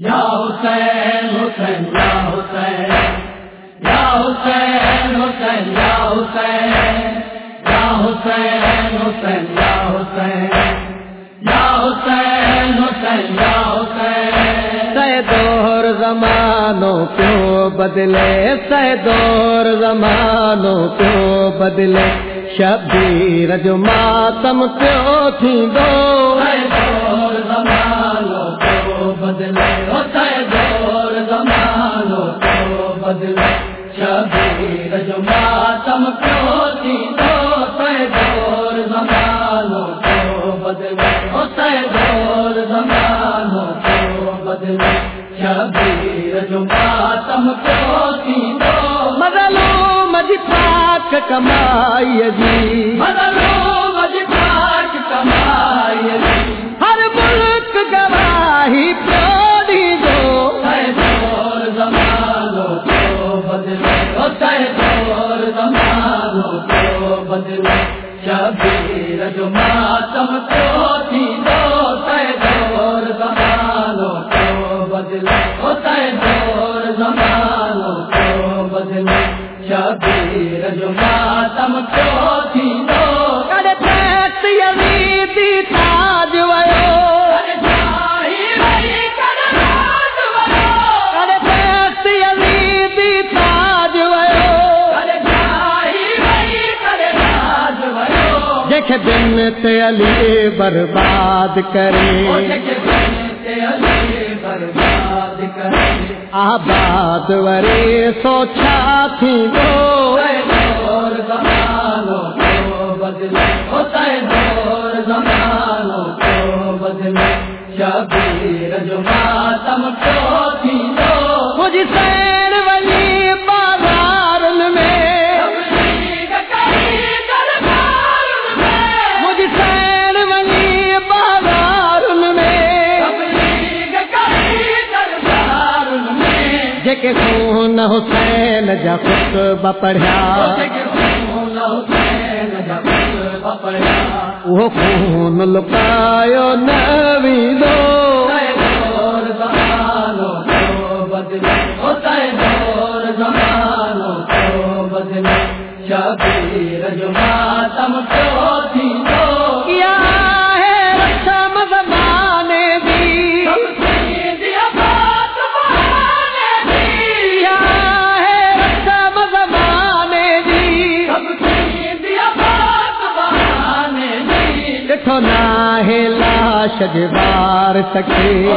یا حسین حسین یا حسین یا حسین حسین یا حسین یا حسین حسین یا حسین یا حسین حسین یا حسین۔ دور زمانوں کیوں بدلے؟ سہ دور زمانوں کیوں بدلے؟ شبیر جو ماتم کیوں تھی دو۔ کیوں تھی دو ہے دور زمانوں کو بدلے۔ ہوتا ہے دور زمانوں کو بدلے۔ شبیر جو ماتم کیوں تھی دو۔ مجھ پاک کمائی جی۔ بدلو تم جو تھی دو ہے دور زمانوں کو بدلے ہوتا ہے دور زمانوں کو بدلے شبیر جو ماتم کو دیکھ بنت علی برباد کرے۔ آباد ورے سوچا تھی دو شبیر جو جا خطبہ پڑھیا وہ خون لکایو نوی دو۔ شبیر جو ماتم کو تھی دو۔ لاش جبار سکے۔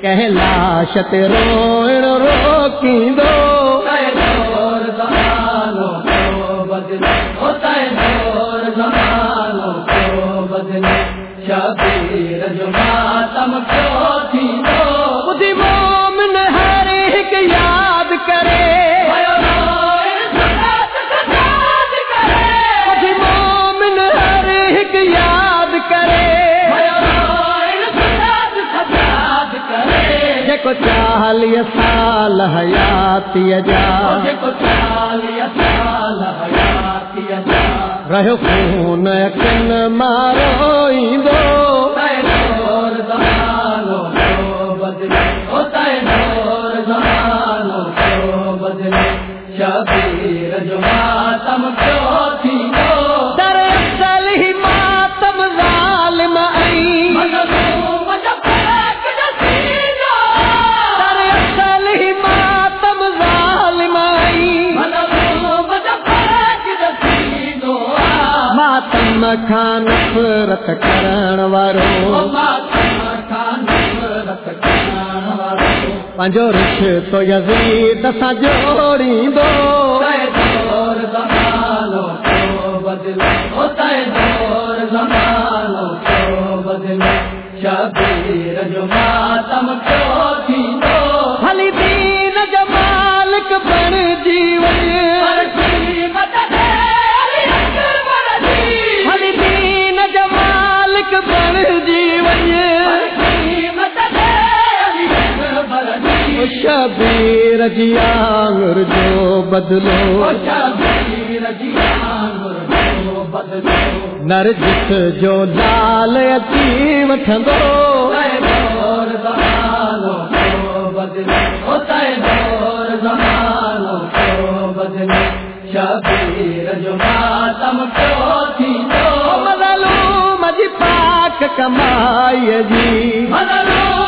کہ لاش تے روئن دو۔ شبیر جو ماتم کو تھی دو۔ خودی مومن ہر ایک یاد دیکھو چالی سال حیاتی جا رہو خون کن مارو۔ ماتم نفرت کرن وارو پنجو رش تو یزید سا جوڑی دو شبیر جو ماتم کو رجیا گر جو بدلو نر جس جو لال اچھی وٹھندو مدلو مجھ پاک کمائی جی مدلو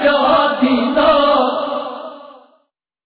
کیا